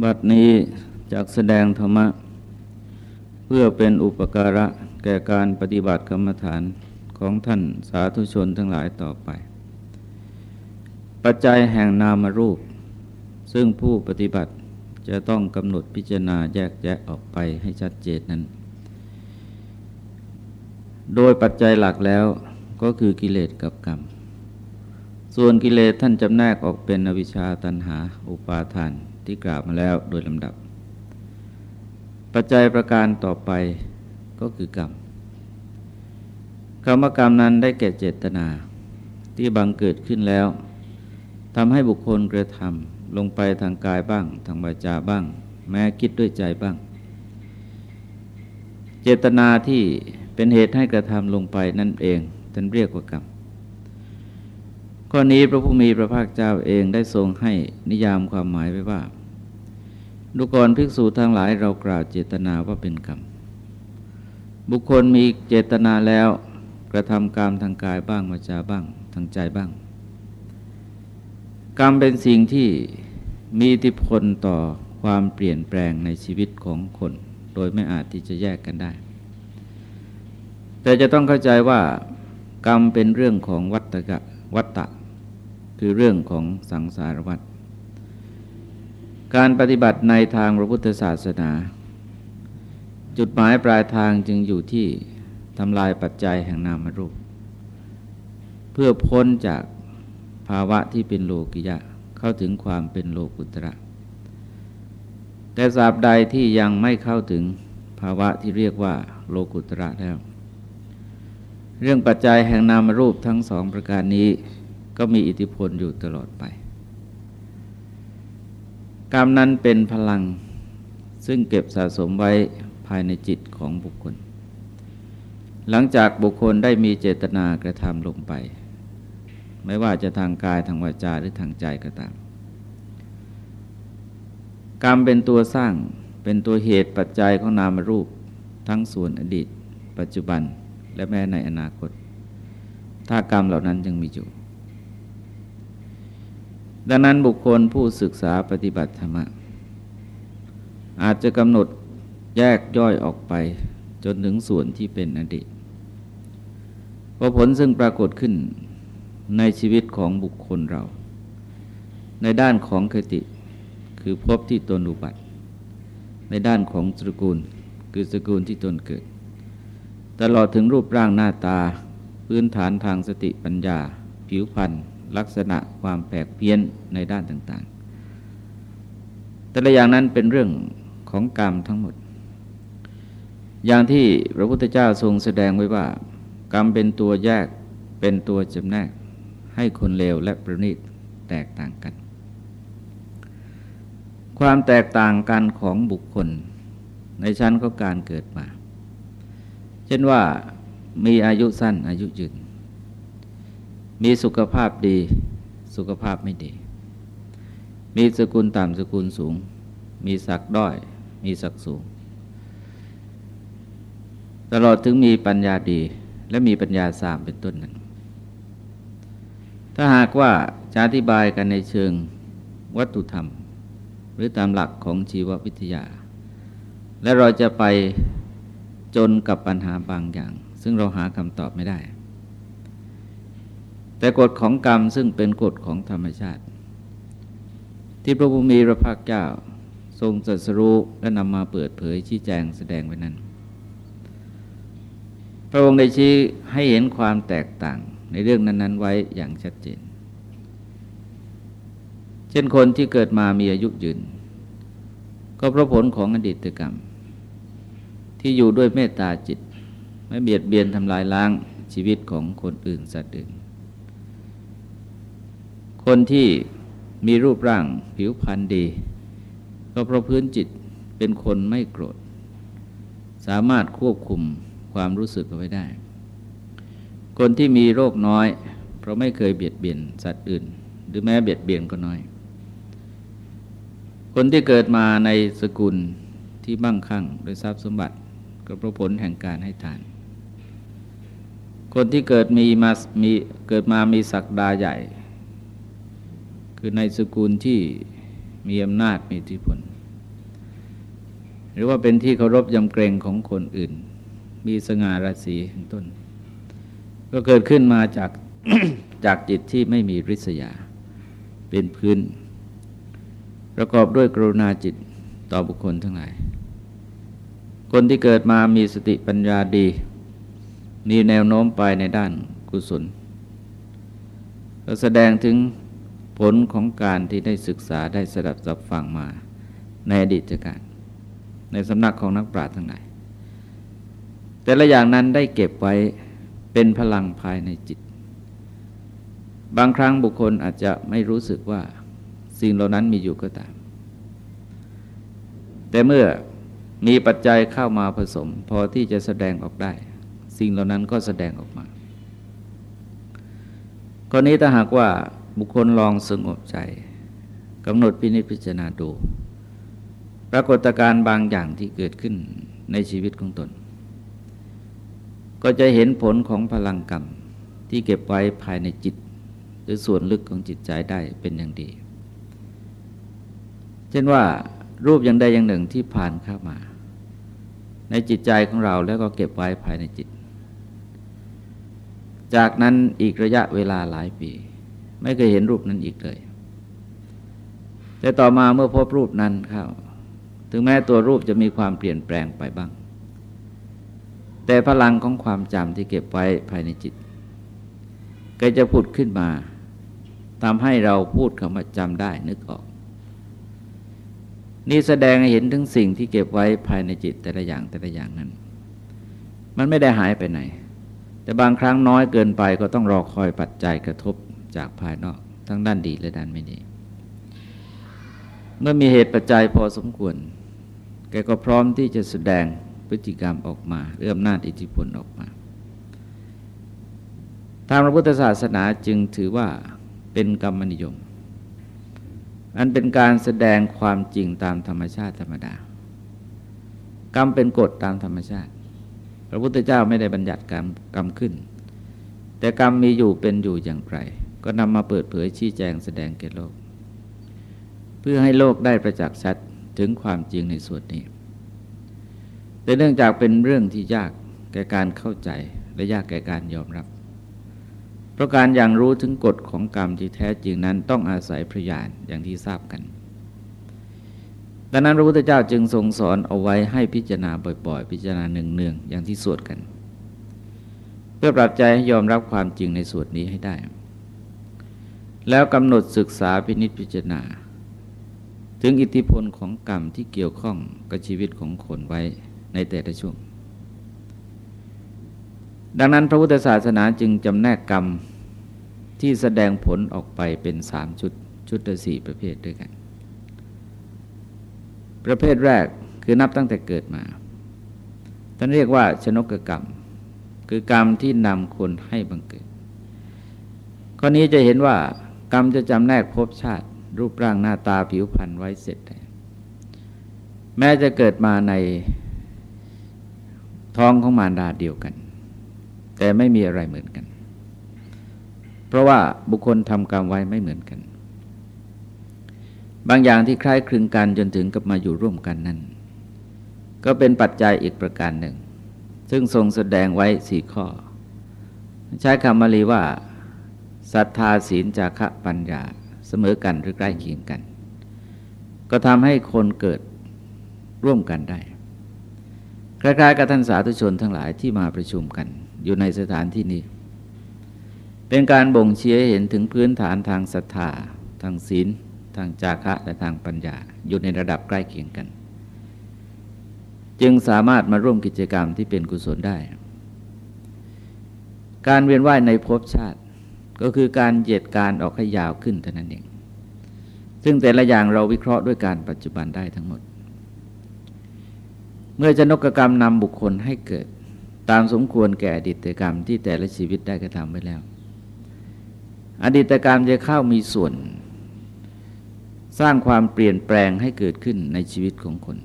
บัดนี้จากแสดงธรรมะ เพื่อเป็นอุปการะแก่การปฏิบัติกรรมฐานของท่านสาธุชนทั้งหลายต่อไป ปัจจัยแห่งนามรูป ซึ่งผู้ปฏิบัติจะต้องกำหนดพิจารณาแยกแยะออกไปให้ชัดเจนนั้น โดยปัจจัยหลักแล้วก็คือกิเลสกับกรรม ส่วนกิเลสท่านจำแนกออกเป็นอวิชชาตันหา อุปาทาน ที่กล่าวมาแล้วโดยลำดับ ปัจจัยประการต่อไปก็คือกรรมกรรมกรรมนั้นได้แก่เจตนา ที่บังเกิดขึ้นแล้วทำให้บุคคลกระทำลงไปทางกายบ้าง ทางวาจาบ้าง แม้คิดด้วยใจบ้าง เจตนาที่เป็นเหตุให้กระทำลงไปนั่นเองท่านเรียกว่ากรรม ข้อนี้พระผู้มีพระภาคเจ้าเองได้ทรงให้นิยามความหมายไว้ว่าดูกรภิกษุทั้งหลายเรากล่าวเจตนาว่าเป็นกรรม บุคคลมีเจตนาแล้วกระทำกรรมทางกายบ้างวาจาบ้าง ทางใจบ้าง กรรมเป็นสิ่งที่มีอิทธิพลต่อความเปลี่ยนแปลงในชีวิตของคน โดยไม่อาจที่จะแยกกันได้ แต่จะต้องเข้าใจว่ากรรมเป็นเรื่องของวัตกะวัตตะ คือเรื่องของสังสารวัฏการปฏิบัติในทางพระพุทธศาสนา จุดหมายปลายทางจึงอยู่ที่ทำลายปัจจัยแห่งนามรูป เพื่อพ้นจากภาวะที่เป็นโลกิยะเข้าถึงความเป็นโลกุตระ แต่สาบใดที่ยังไม่เข้าถึงภาวะที่เรียกว่าโลกุตระแล้ว เรื่องปัจจัยแห่งนามรูปทั้งสองประการนี้ ก็มีอิทธิพลอยู่ตลอดไป กรรมนั้นเป็นพลังซึ่งเก็บสะสมไว้ภายในจิตของบุคคล หลังจากบุคคลได้มีเจตนากระทำลงไป ไม่ว่าจะทางกายทางวาจาหรือทางใจก็ตาม กรรมเป็นตัวสร้างเป็นตัวเหตุปัจจัยของนามรูป ทั้งส่วนอดีต ปัจจุบันและแม้ในอนาคต ถ้ากรรมเหล่านั้นยังมีอยู่ ดังนั้นบุคคลผู้ศึกษาปฏิบัติธรรม อาจจะกำหนดแยกย่อยออกไปจนถึงส่วนที่เป็นอดีตพอผลซึ่งปรากฏขึ้นในชีวิตของบุคคลเรา ในด้านของคติคือพบที่ตนอุบัติ ในด้านของตระกูลคือตระกูลที่ตนเกิด ตลอดถึงรูปร่างหน้าตา พื้นฐานทางสติปัญญา ผิวพรรณ ลักษณะความแปลกเพี้ยนในด้านต่างๆ แต่ละอย่างนั้นเป็นเรื่องของกรรมทั้งหมด อย่างที่พระพุทธเจ้าทรงแสดงไว้ว่า กรรมเป็นตัวแยกเป็นตัวจำแนก ให้คนเลวและประณีตแตกต่างกัน ความแตกต่างกันของบุคคล ในชั้นของการเกิดมา เช่นว่ามีอายุสั้นอายุยืน มีสุขภาพดี สุขภาพไม่ดี มีสกุลต่ำสกุลสูง มีศักด้อย มีศักสูง ตลอดถึงมีปัญญาดีและมีปัญญาสามเป็นต้นนั้น ถ้าหากว่าจะอธิบายกันในเชิงวัตถุธรรม หรือตามหลักของชีววิทยา และเราจะไปจนกับปัญหาบางอย่าง ซึ่งเราหาคำตอบไม่ได้ แต่กฎของกรรมซึ่งเป็นกฎของธรรมชาติ ที่พระบุมีพระภาคเจ้า ทรงจัดสรู้และนำมาเปิดเผยชี้แจงแสดงไว้นั้น พระองค์ได้ชี้ให้เห็นความแตกต่างในเรื่องนั้น ๆ ไว้อย่างชัดเจน เช่นคนที่เกิดมามีอายุยืน ก็เพราะผลของอดีตกรรม ที่อยู่ด้วยเมตตาจิต ไม่เบียดเบียนทำลายล้างชีวิตของคนอื่นสัตว์อื่น คนที่มีรูปร่างผิวพรรณดี ก็เพราะพื้นจิตเป็นคนไม่โกรธ สามารถควบคุมความรู้สึกเอาไว้ได้ คนที่มีโรคน้อย เพราะไม่เคยเบียดเบียนสัตว์อื่น หรือแม้เบียดเบียนก็น้อย คนที่เกิดมาในสกุลที่มั่งคั่งโดยทรัพย์สมบัติก็เพราะผลแห่งการให้ทาน คนที่เกิดมีมามีเกิดมามีศักดาใหญ่ คือในสกุลที่มีอำนาจมีอิทธิพล หรือว่าเป็นที่เคารพยำเกรงของคนอื่น มีสง่าราศีเป็นต้น ก็เกิดขึ้นมาจากจากจิตที่ไม่มีริษยา เป็นพื้น ประกอบด้วยกรุณาจิตต่อบุคคลทั้งหลาย คนที่เกิดมามีสติปัญญาดี มีแนวโน้มไปในด้านกุศลก็แสดงถึง ลของการที่ได้ศึกษาได้สดับสับฟังมาในอดีตการ ในสำนักของนักปราชญ์ทั้งหลายแต่ละอย่างนั้นได้เก็บไว้เป็นพลังภายในจิต บางครั้งบุคคลอาจจะไม่รู้สึกว่าสิ่งเหล่านั้นมีอยู่ก็ตาม แต่เมื่อมีปัจจัยเข้ามาผสม พอที่จะแสดงออกได้ สิ่งเหล่านั้นก็แสดงออกมากรณีถ้าหากว่า บุคคลลองสงบใจกำหนดพินิจพิจารณาดู ปรากฏการณ์บางอย่างที่เกิดขึ้นในชีวิตของตน ก็จะเห็นผลของพลังกรรมที่เก็บไว้ภายในจิต หรือส่วนลึกของจิตใจได้เป็นอย่างดี เช่นว่ารูปอย่างใดอย่างหนึ่งที่ผ่านเข้ามา ในจิตใจของเราแล้วก็เก็บไว้ภายในจิต จากนั้นอีกระยะเวลาหลายปี ไม่เคยเห็นรูปนั้นอีกเลย แต่ต่อมาเมื่อพบรูปนั้นเข้า ถึงแม้ตัวรูปจะมีความเปลี่ยนแปลงไปบ้าง แต่พลังของความจำที่เก็บไว้ภายในจิต ก็จะผุดขึ้นมาทำให้เราพูดคำว่าจำได้นึกออก นี่แสดงให้เห็นถึงสิ่งที่เก็บไว้ภายในจิตแต่ละอย่างแต่ละอย่างนั้น มันไม่ได้หายไปไหน แต่บางครั้งน้อยเกินไปก็ต้องรอคอยปัจจัยกระทบ จากภายนอก ทั้งด้านดีและด้านไม่ดี เมื่อมีเหตุปัจจัยพอสมควร แกก็พร้อมที่จะแสดงพฤติกรรมออกมาเรื่อมนาจอิทธิพลออกมา ทางพระพุทธศาสนาจึงถือว่าเป็นกรรมนิยม อันเป็นการแสดงความจริงตามธรรมชาติธรรมดา กรรมเป็นกฎตามธรรมชาติ พระพุทธเจ้าไม่ได้บัญญัติกรรมกรรมขึ้น แต่กรรมมีอยู่เป็นอยู่อย่างไร ก็นำมาเปิดเผยชี้แจงแสดงแก่โลก เพื่อให้โลกได้ประจักษ์ชัดถึงความจริงในส่วนนี้ แต่เนื่องจากเป็นเรื่องที่ยากแก่การเข้าใจและยากแก่การยอมรับ เพราะการอย่างรู้ถึงกฎของกรรมที่แท้จริงนั้นต้องอาศัยพยานอย่างที่ทราบกันดังนั้นพระพุทธเจ้าจึงทรงสอนเอาไว้ให้พิจารณาบ่อยๆ พิจารณาเนืองๆอย่างที่สวดกัน เพื่อปรับใจให้ยอมรับความจริงในส่วนนี้ให้ได้ แล้วกำหนดศึกษาพินิจพิจารณา ถึงอิทธิพลของกรรมที่เกี่ยวข้องกับชีวิตของคนไว้ในแต่ละช่วง ดังนั้นพระพุทธศาสนาจึงจำแนกกรรมที่แสดงผลออกไปเป็นสามชุด ชุดละสี่ประเภทด้วยกัน ประเภทแรกคือนับตั้งแต่เกิดมาท่านเรียกว่าชนกกรรม คือกรรมที่นำคนให้บังเกิดข้อนี้จะเห็นว่า กรรมจะจำแนกภพชาติ รูปร่างหน้าตาผิวพรรณไว้เสร็จ แม้จะเกิดมาในท้องของมารดาเดียวกัน แต่ไม่มีอะไรเหมือนกัน เพราะว่าบุคคลทำกรรมไว้ไม่เหมือนกัน บางอย่างที่คล้ายคลึงกันจนถึงกับมาอยู่ร่วมกันนั้น ก็เป็นปัจจัยอีกประการหนึ่ง ซึ่งทรงแสดงไว้สี่ข้อ ใช้คำมาลีว่า ศรัทธาศีลจาคะปัญญาเสมอกันหรือใกล้เคียงกัน ก็ทำให้คนเกิดร่วมกันได้คล้ายๆกับท่านสาธุชนทั้งหลายที่มาประชุมกัน อยู่ในสถานที่นี้ เป็นการบ่งชี้เห็นถึงพื้นฐานทางศรัทธา ทางศีล ทางจาคะและทางปัญญา อยู่ในระดับใกล้เคียงกัน จึงสามารถมาร่วมกิจกรรมที่เป็นกุศลได้ การเวียนว่ายในภพชาติ ก็คือการเหยียดการออกให้ยาวขึ้นเท่านั้นเอง ซึ่งแต่ละอย่างเราวิเคราะห์ด้วยการปัจจุบันได้ทั้งหมด เมื่อจะนกกรรมนำบุคคลให้เกิด ตามสมควรแก่อดีตกรรมที่แต่ละชีวิตได้กระทำไว้แล้ว อดีตกรรมจะเข้ามีส่วน สร้างความเปลี่ยนแปลงให้เกิดขึ้นในชีวิตของคน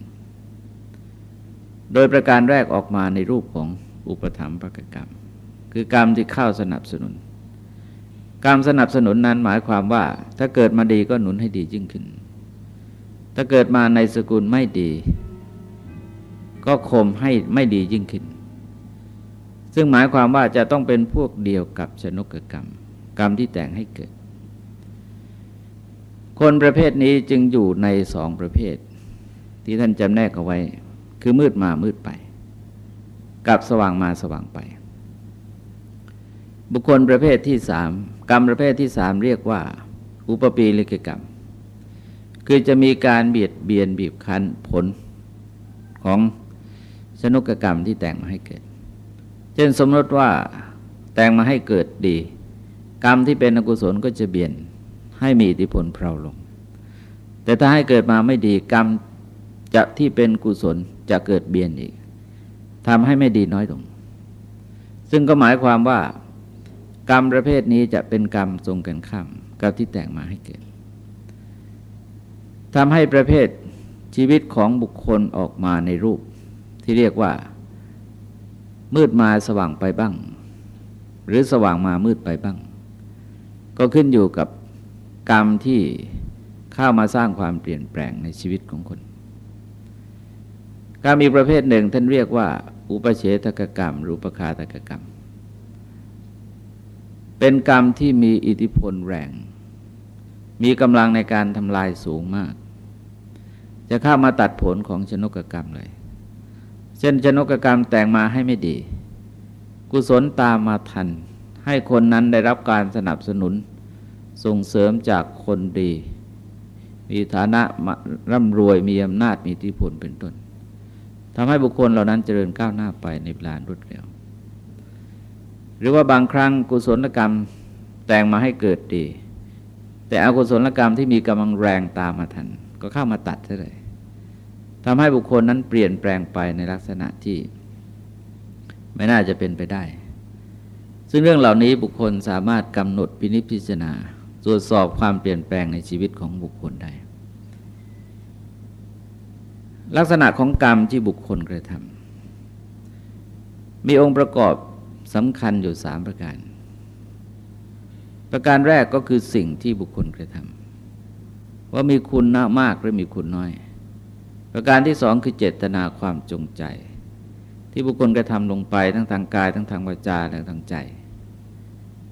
โดยประการแรกออกมาในรูปของอุปธรรมภกกรรม คือกรรมที่เข้าสนับสนุน การสนับสนุนนั้นหมายความว่า ถ้าเกิดมาดีก็หนุนให้ดียิ่งขึ้น ถ้าเกิดมาในสกุลไม่ดี ก็ข่มให้ไม่ดียิ่งขึ้น ซึ่งหมายความว่าจะต้องเป็นพวกเดียวกับชนกกรรม กรรมที่แต่งให้เกิด คนประเภทนี้จึงอยู่ในสองประเภท ที่ท่านจำแนกเอาไว้ คือมืดมามืดไป กับสว่างมาสว่างไป บุคคลประเภทที่สามกรรมประเภทที่สามเรียกว่า อุปปีลิกกรรม คือจะมีการเบียดเบียนบีบคั้นผลของชนุกกรรมที่แต่งมาให้เกิด เช่นสมมติว่าแต่งมาให้เกิดดี กรรมที่เป็นอกุศลก็จะเบียนให้มีอิทธิพลเพลาลง แต่ถ้าให้เกิดมาไม่ดีกรรมจะที่เป็นกุศลจะเกิดเบียนอีกทำให้ไม่ดีน้อยลง ซึ่งก็หมายความว่า กรรมประเภทนี้จะเป็นกรรมทรงกันข้ามกับที่แต่งมาให้เกิดทำให้ประเภทชีวิตของบุคคลออกมาในรูป ที่เรียกว่า มืดมาสว่างไปบ้าง หรือสว่างมามืดไปบ้าง ก็ขึ้นอยู่กับกรรมที่เข้ามาสร้างความเปลี่ยนแปลงในชีวิตของคนการมอีกประเภทหนึ่งท่านเรียกว่า อุปเฉทกกรรมรูปคาตกกรรม เป็นกรรมที่มีอิทธิพลแรง มีกำลังในการทำลายสูงมาก จะเข้ามาตัดผลของชนกกรรมเลย เช่นชนกกรรมแต่งมาให้ไม่ดี กุศลตามมาทัน ให้คนนั้นได้รับการสนับสนุน ส่งเสริมจากคนดี มีฐานะร่ำรวยมีอำนาจมีอิทธิพลเป็นต้นทำให้บุคคลเหล่านั้นเจริญก้าวหน้าไปในเวลารวดเร็ว หรือว่าบางครั้งกุศลกรรมแต่งมาให้เกิดดี แต่อกุศลกรรมที่มีกำลังแรงตามมาทัน ก็เข้ามาตัดเลยทำให้บุคคลนั้นเปลี่ยนแปลงไปในลักษณะที่ ไม่น่าจะเป็นไปได้ ซึ่งเรื่องเหล่านี้บุคคลสามารถกำหนดพินิจพิจารณาตรวจสอบความเปลี่ยนแปลงในชีวิตของบุคคลได้ ลักษณะของกรรมที่บุคคลกระทำมีองค์ประกอบ สำคัญอยู่สามประการ ประการแรกก็คือสิ่งที่บุคคลกระทำว่ามีคุณมากหรือมีคุณน้อย ประการที่สองคือเจตนาความจงใจ ที่บุคคลกระทำลงไปทั้งทางกายทั้งทางวาจาและทางใจ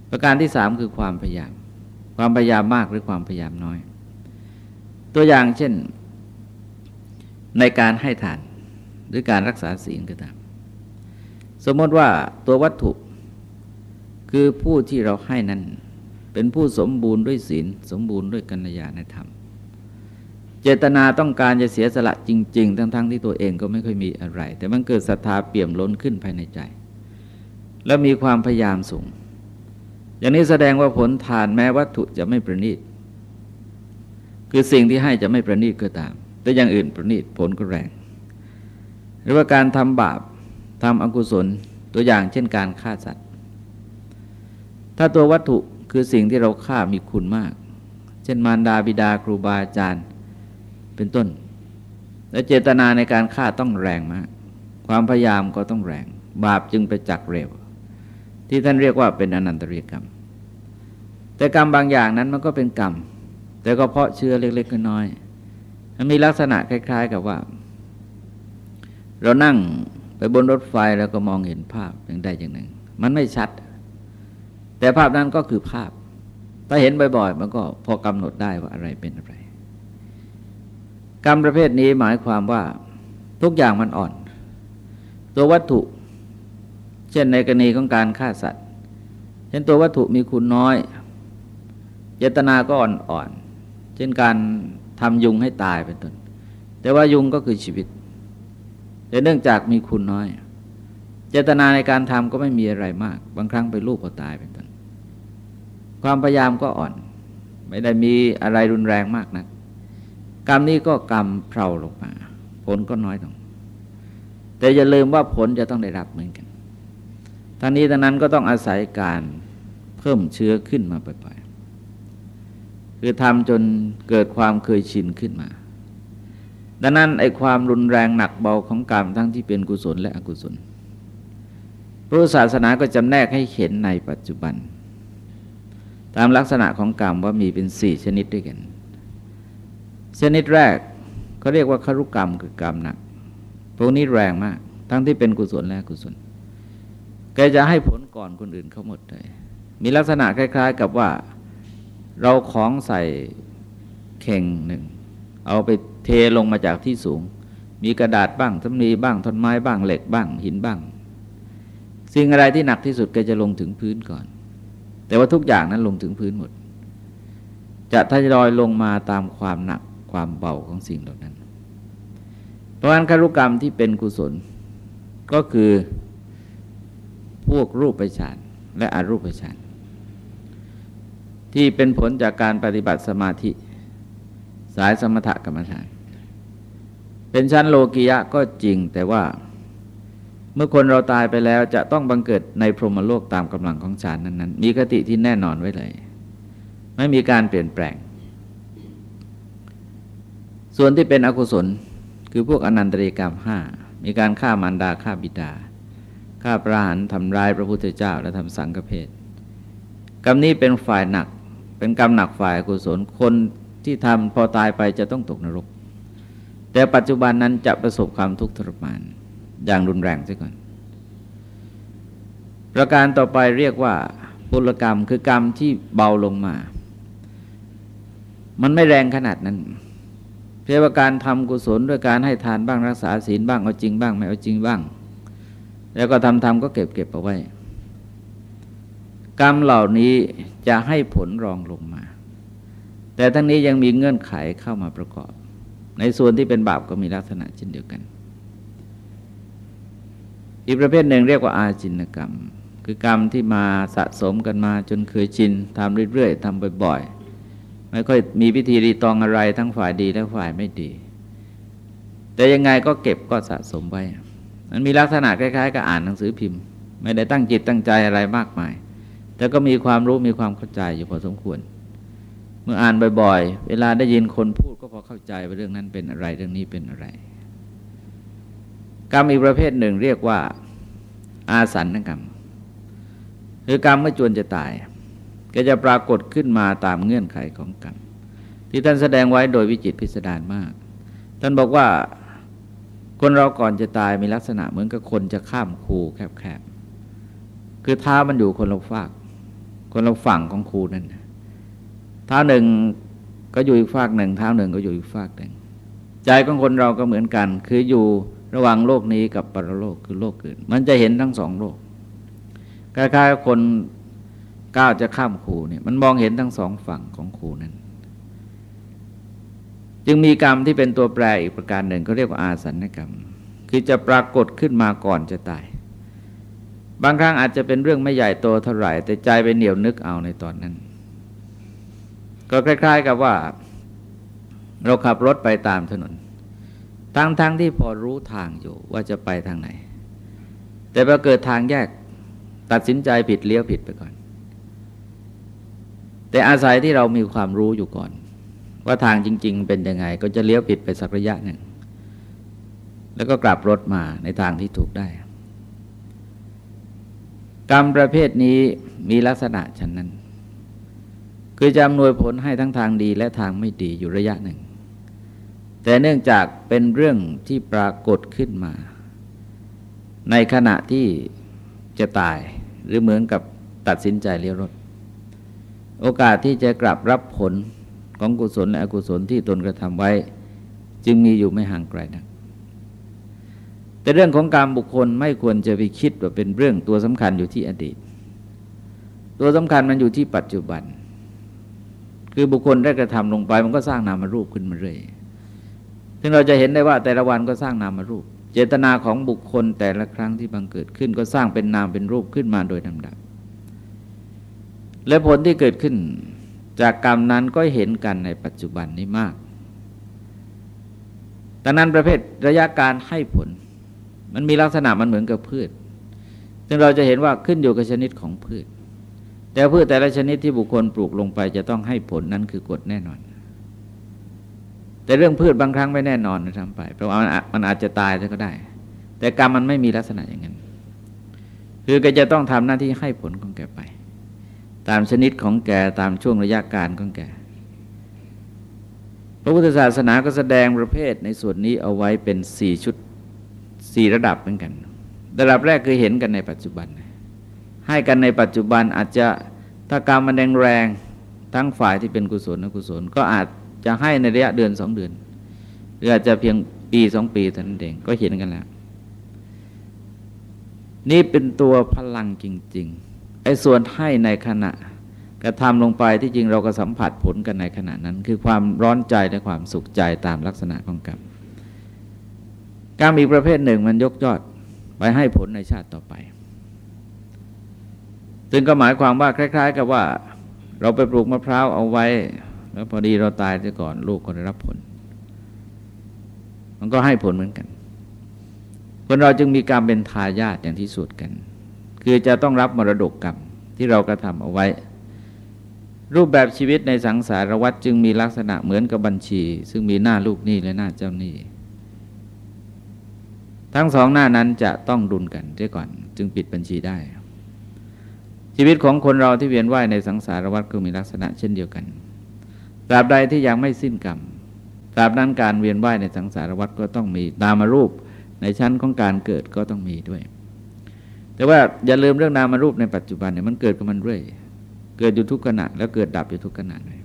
ประการที่สามคือความพยายาม ความพยายามมากหรือความพยายามน้อย ตัวอย่างเช่นในการให้ทานหรือการรักษาศีลก็ตาม สมมติว่าตัววัตถุคือผู้ที่เราให้นั้น เป็นผู้สมบูรณ์ด้วยศีลสมบูรณ์ด้วยกัญญาณธรรม เจตนาต้องการจะเสียสละจริง ๆ ทั้งๆทที่ตัวเองก็ไม่ค่อยมีอะไร แต่มันเกิดศรัทธาเปี่ยมล้นขึ้นภายในใจ แล้วมีความพยายามสูง อย่างนี้แสดงว่าผลทานแม้วัตถุจะไม่ประณีตคือสิ่งที่ให้จะไม่ประณีตก็ตาม แต่อย่างอื่นประณีตผลก็แรง หรือว่าการทำบาป ทำอกุศลตัวอย่างเช่นการฆ่าสัตว์ ถ้าตัววัตถุคือสิ่งที่เราฆ่ามีคุณมาก เช่นมารดาบิดาครูบาอาจารย์เป็นต้น และเจตนาในการฆ่าต้องแรงมาก ความพยายามก็ต้องแรง บาปจึงไปจักเร็ว ที่ท่านเรียกว่าเป็นอนันตริยกรรม แต่กรรมบางอย่างนั้นมันก็เป็นกรรม แต่ก็เพาะเชื้อเล็กๆน้อยๆมันมีลักษณะคล้าย ๆ กับว่า เรานั่ง ไปบนรถไฟแล้วก็มองเห็นภาพอย่างใดอย่างหนึ่ง มันไม่ชัด แต่ภาพนั้นก็คือภาพ ถ้าเห็นบ่อยๆ มันก็พอกำหนดได้ว่าอะไรเป็นอะไร กรรมประเภทนี้หมายความว่าทุกอย่างมันอ่อน ตัววัตถุ เช่นในกรณีของการฆ่าสัตว์ เช่นตัววัตถุมีคุณน้อยเจตนาก็อ่อนๆ เช่นการทำยุงให้ตายเป็นต้น แต่ว่ายุงก็คือชีวิต แต่เนื่องจากมีคุณน้อย เจตนาในการทำก็ไม่มีอะไรมาก บางครั้งไปลูกก็ตายเป็นต้นความพยายามก็อ่อน ไม่ได้มีอะไรรุนแรงมากนักกรรมนี้ก็กรรมเพลาลงมา ผลก็น้อยลงแต่อย่าลืมว่าผลจะต้องได้รับเหมือนกันทั้งนี้ทั้งนั้นก็ต้องอาศัยการเพิ่มเชื้อขึ้นมาบ่อยๆคือทำจนเกิดความเคยชินขึ้นมา ดังนั้นไอความรุนแรงหนักเบาของกรรมทั้งที่เป็นกุศลและอกุศลพระศาสนาก็จำแนกให้เห็นในปัจจุบัน ตามลักษณะของกรรมว่ามีเป็นสี่ชนิดด้วยกัน ชนิดแรกเขาเรียกว่าคารุกรรมคือกรรมหนักพวกนี้แรงมาก ทั้งที่เป็นกุศลและอกุศล แกจะให้ผลก่อนคนอื่นเขาหมดเลย มีลักษณะคล้าย ๆ กับว่าเราของใส่เข่งหนึ่ง เอาไปเทลงมาจากที่สูง มีกระดาษบ้างสำลีบ้างท่อนไม้บ้างเหล็กบ้างหินบ้าง สิ่งอะไรที่หนักที่สุดก็จะลงถึงพื้นก่อน แต่ว่าทุกอย่างนั้นลงถึงพื้นหมด จะทยอยลงมาตามความหนักความเบาของสิ่งเหล่านั้น เพราะฉะนั้นคารุกรรมที่เป็นกุศล ก็คือพวกรูปไปฌานและอรูปฌานที่เป็นผลจากการปฏิบัติสมาธิ สายสมถกรรมฐาน เป็นชั้นโลกิยะก็จริงแต่ว่า เมื่อคนเราตายไปแล้วจะต้องบังเกิดในพรหมโลกตามกำลังของฌานนั้นๆ มีคติที่แน่นอนไว้เลย ไม่มีการเปลี่ยนแปลง ส่วนที่เป็นอกุศลคือพวกอนันตริกรรมห้ามีการฆ่ามารดาฆ่าบิดาฆ่าประหารทำร้ายพระพุทธเจ้าและทำสังฆเพศกรรมนี้เป็นฝ่ายหนัก เป็นกรรมหนักฝ่ายกุศลคน ที่ทำพอตายไปจะต้องตกนรก แต่ปัจจุบันนั้นจะประสบความทุกข์ทรมานอย่างรุนแรงซะก่อน ประการต่อไปเรียกว่าปุรกรรมคือกรรมที่เบาลงมา มันไม่แรงขนาดนั้นเพียงว่าการทำกุศลด้วยการให้ทานบ้างรักษาศีลบ้างเอาจริงบ้างไม่เอาจริงบ้าง แล้วก็ทำทำก็เก็บเก็บเอาไว้ กรรมเหล่านี้จะให้ผลรองลงมา แต่ทั้งนี้ยังมีเงื่อนไขเข้ามาประกอบ ในส่วนที่เป็นบาปก็มีลักษณะเช่นเดียวกัน อีกประเภทหนึ่งเรียกว่าอาจินกรรม คือกรรมที่มาสะสมกันมาจนเคยชินทำเรื่อยๆทำบ่อยๆ ไม่ค่อยมีพิธีรีตองอะไรทั้งฝ่ายดีและฝ่ายไม่ดี แต่ยังไงก็เก็บก็สะสมไว้มันมีลักษณะคล้ายๆ กับอ่านหนังสือพิมพ์ ไม่ได้ตั้งจิตตั้งใจอะไรมากมาย แต่ก็มีความรู้มีความเข้าใจอยู่พอสมควร เมื่ออ่านบ่อยๆ เวลาได้ยินคนพูดก็พอเข้าใจว่าเรื่องนั้นเป็นอะไรเรื่องนี้เป็นอะไร กรรมอีกประเภทหนึ่งเรียกว่า อาสันนกรรม คือกรรมเมื่อจวนจะตาย ก็จะปรากฏขึ้นมาตามเงื่อนไขของกรรม ที่ท่านแสดงไว้โดยวิจิตพิสดารมาก ท่านบอกว่าคนเราก่อนจะตายมีลักษณะเหมือนกับคนจะข้ามคูแคบๆ คือเท้ามันอยู่คนละฝาก คนเราฝั่งของคูนั่น เท้าหนึ่งก็อยู่อีกฝากหนึ่งเท้าหนึ่งก็อยู่อีกฝากหนึ่งใจของคนเราก็เหมือนกัน คืออยู่ระหว่างโลกนี้กับปรโลกคือโลกอื่น มันจะเห็นทั้งสองโลกคล้ายๆคนก้าวจะข้ามคูเนี่ยมันมองเห็นทั้งสองฝั่งของคูนั้น จึงมีกรรมที่เป็นตัวแปรอีกประการหนึ่งก็เรียกว่าอาสันกรรม คือจะปรากฏขึ้นมาก่อนจะตาย บางครั้งอาจจะเป็นเรื่องไม่ใหญ่โตเท่าไหร่ แต่ใจไปเหนียวนึกเอาในตอนนั้น ก็คล้าย ๆ กับว่า เราขับรถไปตามถนน ทั้งๆทที่พอรู้ทางอยู่ว่าจะไปทางไหน แต่พอเกิดทางแยกตัดสินใจผิดเลี้ยวผิดไปก่อน แต่อาศัยที่เรามีความรู้อยู่ก่อน ว่าทางจริง ๆ เป็นยังไง ก็จะเลี้ยวผิดไปสักระยะหนึ่ง แล้วก็กลับรถมาในทางที่ถูกได้ กรรมประเภทนี้มีลักษณะฉันนั้น คือจะอำนวยผลให้ทั้งทางดีและทางไม่ดีอยู่ระยะหนึ่ง แต่เนื่องจากเป็นเรื่องที่ปรากฏขึ้นมา ในขณะที่จะตายหรือเหมือนกับตัดสินใจเลี้ยวรถ โอกาสที่จะกลับรับผลของกุศลและอกุศลที่ตนกระทำไว้ จึงมีอยู่ไม่ห่างไกลนักแต่เรื่องของการบุคคลไม่ควรจะไปคิดว่าเป็นเรื่องตัวสำคัญอยู่ที่อดีต ตัวสำคัญมันอยู่ที่ปัจจุบัน คือบุคคลได้กระทำลงไป มันก็สร้างนามารูปขึ้นมาเรื่อยซึ่งเราจะเห็นได้ว่าแต่ละวันก็สร้างนามารูป เจตนาของบุคคลแต่ละครั้งที่บังเกิดขึ้น ก็สร้างเป็นนามเป็นรูปขึ้นมาโดยลำดับ และผลที่เกิดขึ้น จากกรรมนั้นก็เห็นกันในปัจจุบันนี้มากดังนั้นประเภทระยะการให้ผล มันมีลักษณะมันเหมือนกับพืช ซึ่งเราจะเห็นว่าขึ้นอยู่กับชนิดของพืช แต่พืชแต่ละชนิดที่บุคคลปลูกลงไปจะต้องให้ผลนั้นคือกฎแน่นอน แต่เรื่องพืชบางครั้งไม่แน่นอนนะทำไป เพราะว่ามันอาจจะตายก็ได้ แต่กรรมมันไม่มีลักษณะอย่างนั้น คือแกจะต้องทำหน้าที่ให้ผลของแกไป ตามชนิดของแกตามช่วงระยะการของแกพระพุทธศาสนาก็แสดงประเภทในส่วนนี้เอาไว้เป็นสี่ชุดสี่ระดับเหมือนกัน ระดับแรกคือเห็นกันในปัจจุบัน ให้กันในปัจจุบันอาจจะถ้ากรรมมันแรงแรงทั้งฝ่ายที่เป็นกุศลและกุศล ก็อาจจะให้ในระยะเดือนสองเดือน หรืออาจจะเพียงปีสองปีเท่านั้นเองก็เห็นกันแล้วนี่เป็นตัวพลังจริงๆไอ้ส่วนให้ในขณะกระทำลงไปที่จริงเราก็สัมผัสผลกันในขณะนั้น คือความร้อนใจและความสุขใจตามลักษณะของกรรมกรรมอีกประเภทหนึ่งมันยกยอดไปให้ผลในชาติต่อไป ซึ่งก็หมายความว่าคล้าย ๆ กับว่า เราไปปลูกมะพร้าวเอาไว้ แล้วพอดีเราตายซะก่อนลูกก็ได้รับผล มันก็ให้ผลเหมือนกัน คนเราจึงมีการเป็นทายาทอย่างที่สุดกัน คือจะต้องรับมรดกกรรมที่เรากระทำเอาไว้ รูปแบบชีวิตในสังสารวัฏจึงมีลักษณะเหมือนกับบัญชี ซึ่งมีหน้าลูกหนี้และหน้าเจ้าหนี้ทั้งสองหน้านั้นจะต้องดุลกันเสียก่อน จึงปิดบัญชีได้ ชีวิตของคนเราที่เวียนว่ายในสังสารวัฏก็มีลักษณะเช่นเดียวกันตราบใดที่ยังไม่สิ้นกรรมตราบนั้นการเวียนว่ายในสังสารวัฏก็ต้องมีนามารูปในชั้นของการเกิดก็ต้องมีด้วย แต่ว่าอย่าลืมเรื่องนามารูปในปัจจุบันเนี่ยมันเกิดกับมันเรื่อย เกิดอยู่ทุกขณะแล้วเกิดดับอยู่ทุกขณะเลย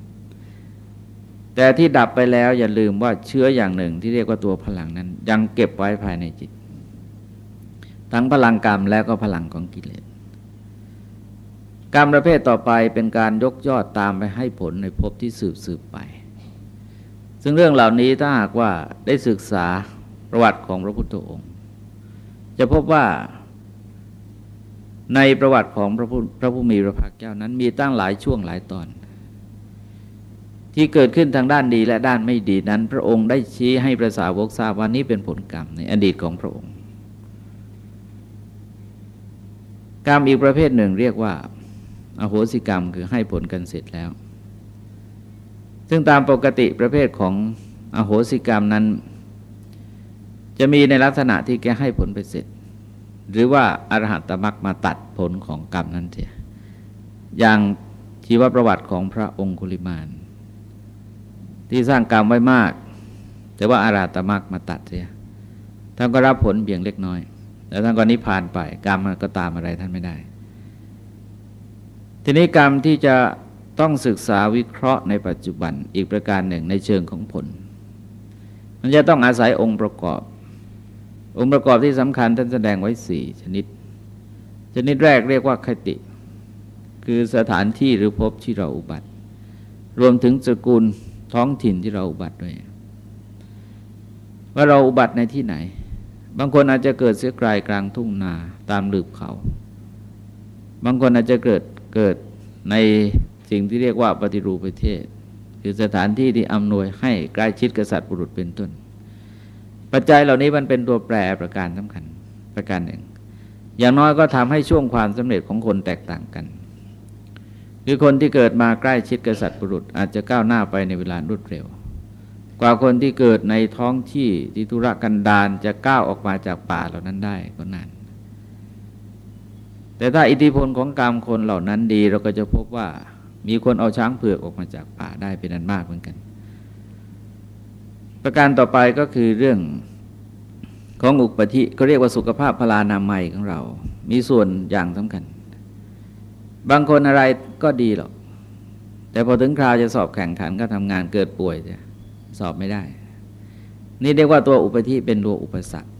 แต่ที่ดับไปแล้วอย่าลืมว่าเชื้ออย่างหนึ่งที่เรียกว่าตัวพลังนั้น ยังเก็บไว้ภายในจิต ทั้งพลังกรรมแล้วก็พลังของกิเลส กรรประเภทต่อไปเป็นการยกยอดตามไปให้ผลในภพที่สืบสืบไป ซึ่งเรื่องเหล่านี้ถ้าหากว่าได้ศึกษาประวัติของพระพุทธองค์ จะพบว่าในประวัติของพระพระผู้มีพระภาคเจ้านั้นมีตั้งหลายช่วงหลายตอน ที่เกิดขึ้นทางด้านดีและด้านไม่ดีนั้น พระองค์ได้ชี้ให้ประสาวกทราบว่านี้เป็นผลกรรมในอดีตของพระองค์ กรรมอีกประเภทหนึ่งเรียกว่า อโหสิกรรมคือให้ผลกันเสร็จแล้ว ซึ่งตามปกติประเภทของอโหสิกรรมนั้น จะมีในลักษณะที่แกให้ผลไปเสร็จ หรือว่าอรหัตมรักมาตัดผลของกรรมนั้นเสียอย่างชีวประวัติของพระองคุลิมานที่สร้างกรรมไว้มาก แต่ว่าอาราตมรักมาตัดเสียท่านก็รับผลเพียงเล็กน้อย แล้วท่านก็นิพพานไป กรรมมันก็ตามอะไรท่านไม่ได้ ทีนี้กรรมที่จะต้องศึกษาวิเคราะห์ในปัจจุบันอีกประการหนึ่งในเชิงของผล มันจะต้องอาศัยองค์ประกอบ องค์ประกอบที่สำคัญท่านแสดงไว้สี่ชนิด ชนิดแรกเรียกว่าคติ คือสถานที่หรือภพที่เราอุบัติ รวมถึงสกุลท้องถิ่นที่เราอุบัติด้วย ว่าเราอุบัติในที่ไหน บางคนอาจจะเกิดเสียไกลกลางทุ่งนาตามหลืบเขา บางคนอาจจะเกิด เกิดในสิ่งที่เรียกว่าปฏิรูปประเทศ คือสถานที่ที่อำนวยให้ใกล้ชิดกษัตริย์บุรุษเป็นต้น ปัจจัยเหล่านี้มันเป็นตัวแปรประการสำคัญประการหนึ่ง อย่างน้อยก็ทำให้ช่วงความสำเร็จของคนแตกต่างกันคือคนที่เกิดมาใกล้ชิดกษัตริย์บุรุษ อาจจะก้าวหน้าไปในเวลารวดเร็ว กว่าคนที่เกิดในท้องที่ที่ธุรกันดารจะก้าวออกมาจากป่าเหล่านั้นได้ก็นาน แต่ถ้าอิทธิพลของกรรมคนเหล่านั้นดี เราก็จะพบว่ามีคนเอาช้างเผือกออกมาจากป่าได้เป็นอันมากเหมือนกัน ประการต่อไปก็คือเรื่องของอุปธิก็เรียกว่าสุขภาพพลานามัยของเรา มีส่วนอย่างสำคัญ บางคนอะไรก็ดีหรอก แต่พอถึงคราวจะสอบแข่งขันก็ทำงานเกิดป่วยเนี่สอบไม่ได้ นี่เรียกว่าตัวอุปธิเป็นตัวอุปสรรค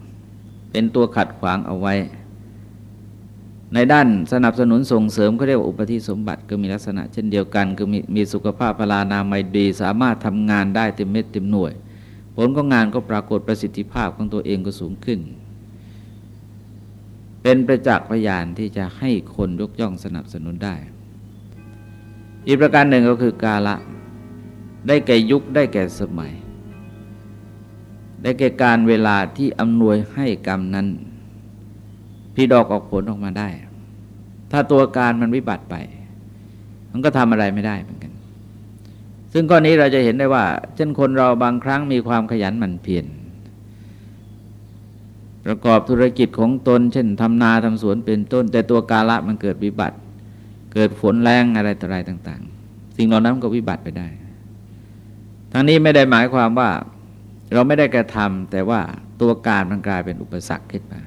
เป็นตัวขัดขวางเอาไว้ ในด้านสนับสนุนส่งเสริมเขาเรียกว่าอุปธิสมบัติก็มีลักษณะ เช่นเดียวกันคือมีมีสุขภาพพลานามัยดี สามารถทำงานได้เต็มเม็ดเต็มหน่วย ผลของงานก็ปรากฏประสิทธิภาพของตัวเองก็สูงขึ้น เป็นประจักษ์พยานที่จะให้คนยกย่องสนับสนุนได้ อีกประการหนึ่งก็คือกาละ ได้แก่ยุคได้แก่สมัย ได้แก่การเวลาที่อำนวยให้กรรมนั้น พี่ดอกออกผลออกมาได้ ถ้าตัวการมันวิบัติไป มันก็ทำอะไรไม่ได้เหมือนกัน ซึ่งก้อนนี้เราจะเห็นได้ว่า เช่นคนเราบางครั้งมีความขยันหมั่นเพียรประกอบธุรกิจของตน เช่นทำนาทำสวนเป็นต้น แต่ตัวกาละมันเกิดวิบัติ เกิดฝนแรงอะไรต่ออะไรต่าง ๆ สิ่งเหล่านั้นก็วิบัติไปได้ ทั้งนี้ไม่ได้หมายความว่าเราไม่ได้กระทำแต่ว่าตัวการมันกลายเป็นอุปสรรคขึ้นมา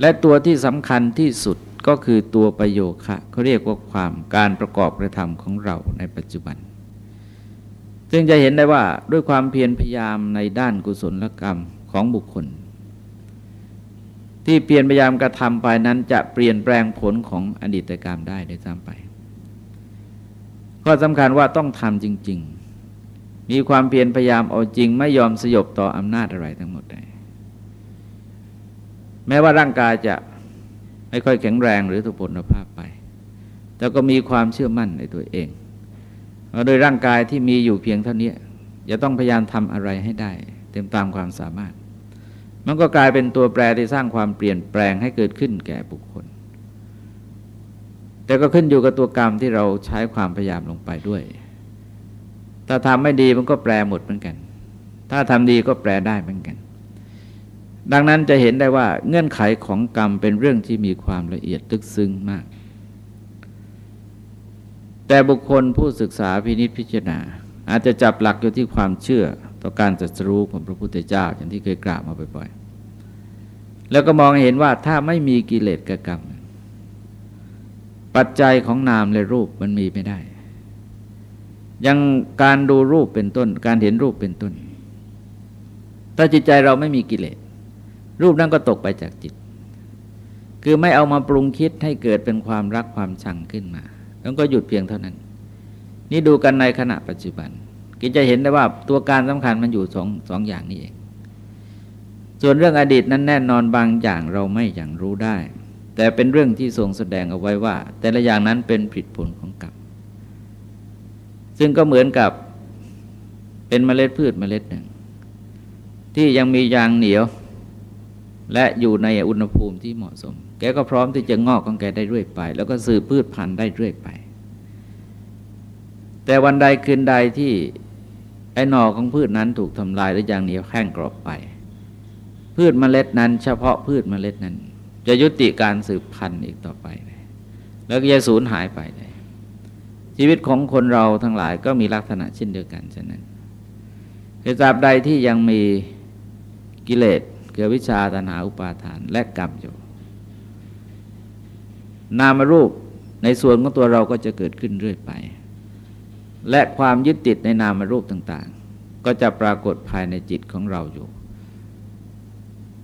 และตัวที่สำคัญที่สุดก็คือตัวประโยคะเขาเรียกว่าความการประกอบกระทำของเราในปัจจุบัน ซึ่งจะเห็นได้ว่าด้วยความเพียรพยายามในด้านกุศลกรรมของบุคคล ที่เปลี่ยนพยายามกระทำไปนั้นจะเปลี่ยนแปลงผลของอดีตกรรมได้โดยซ้ำไป ข้อสำคัญว่าต้องทำจริง ๆ มีความเพียรพยายามเอาจริงไม่ยอมสยบต่ออำนาจอะไรทั้งหมดได้ แม้ว่าร่างกายจะไม่ค่อยแข็งแรงหรือทุพพลภาพไป แต่ก็มีความเชื่อมั่นในตัวเองโดยร่างกายที่มีอยู่เพียงเท่านี้จะต้องพยายามทำอะไรให้ได้ เต็มตามความสามารถ มันก็กลายเป็นตัวแปรที่สร้างความเปลี่ยนแปลงให้เกิดขึ้นแก่บุคคล แต่ก็ขึ้นอยู่กับตัวกรรมที่เราใช้ความพยายามลงไปด้วย ถ้าทำไม่ดีมันก็แปรหมดเหมือนกัน ถ้าทำดีก็แปรได้เหมือนกัน ดังนั้นจะเห็นได้ว่าเงื่อนไขของกรรมเป็นเรื่องที่มีความละเอียดลึกซึ้งมาก แต่บุคคลผู้ศึกษาพินิจพิจารณา อาจจะจับหลักอยู่ที่ความเชื่อต่อการจัดรู้ของพระพุทธเจ้าอย่างที่เคยกล่าวมาบ่อยๆ แล้วก็มองเห็นว่าถ้าไม่มีกิเลสกับกรรม ปัจจัยของนามและรูปมันมีไม่ได้ ยังการดูรูปเป็นต้น การเห็นรูปเป็นต้น ถ้าจิตใจเราไม่มีกิเลส รูปนั้นก็ตกไปจากจิต คือไม่เอามาปรุงคิดให้เกิดเป็นความรักความชังขึ้นมา แล้วก็หยุดเพียงเท่านั้น นี่ดูกันในขณะปัจจุบันกิจะเห็นได้ว่าตัวการสำคัญมันอยู่สองสองอย่างนี้เอง ส่วนเรื่องอดีตนั้นแน่นอนบางอย่างเราไม่อย่างรู้ได้ แต่เป็นเรื่องที่ทรงแสดงเอาไว้ว่า แต่ละอย่างนั้นเป็นผลผลของกรรมซึ่งก็เหมือนกับเป็นเมล็ดพืชเมล็ดหนึ่ง ที่ยังมียางเหนียว และอยู่ในอุณหภูมิที่เหมาะสม แกก็พร้อมที่จะงอกของแกได้เรื่อยไป แล้วก็สืบพืชพันธุ์ได้เรื่อยไป แต่วันใดคืนใดที่ไอ้หน่อของพืชนั้นถูกทำลายหรืออย่างเหนียวแห้งกรอบไป พืชเมล็ดนั้น เฉพาะพืชเมล็ดนั้น จะยุติการสืบพันธุ์อีกต่อไป แล้วก็จะสูญหายไปเลยชีวิตของคนเราทั้งหลายก็มีลักษณะเช่นเดียวกันฉะนั้นคือตราบใดที่ยังมีกิเลส คือวิชาตัณหาอุปาทาน และกรรมอยู่ นามรูปในส่วนของตัวเราก็จะเกิดขึ้นเรื่อยไป และความยึดติดในนามรูปต่าง ๆ ก็จะปรากฏภายในจิตของเราอยู่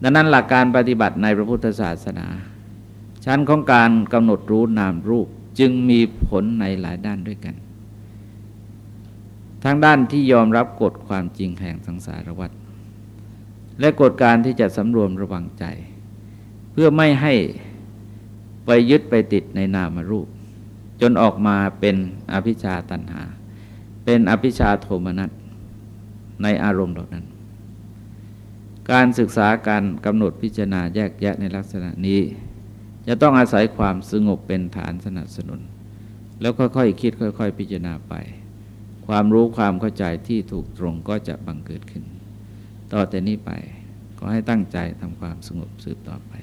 ดังนั้นหลักการปฏิบัติในพระพุทธศาสนา ชั้นของการกำหนดรู้นามรูปจึงมีผลในหลายด้านด้วยกัน ทั้งด้านที่ยอมรับกฎความจริงแห่งสังสารวัฏ และกฎการที่จะสำรวมระวังใจ เพื่อไม่ให้ไปยึดไปติดในนามรูป จนออกมาเป็นอภิชาตันหา เป็นอภิชาโทมนัสในอารมณ์เหล่านั้น การศึกษาการกำหนดพิจารณาแยกแยะในลักษณะนี้ จะต้องอาศัยความสงบเป็นฐานสนับสนุน แล้วค่อยๆคคิดค่อย ๆ พิจารณาไป ความรู้ความเข้าใจที่ถูกตรงก็จะบังเกิดขึ้น ต่อแต่นี้ไป ขอให้ตั้งใจทำความสงบสืบต่อไป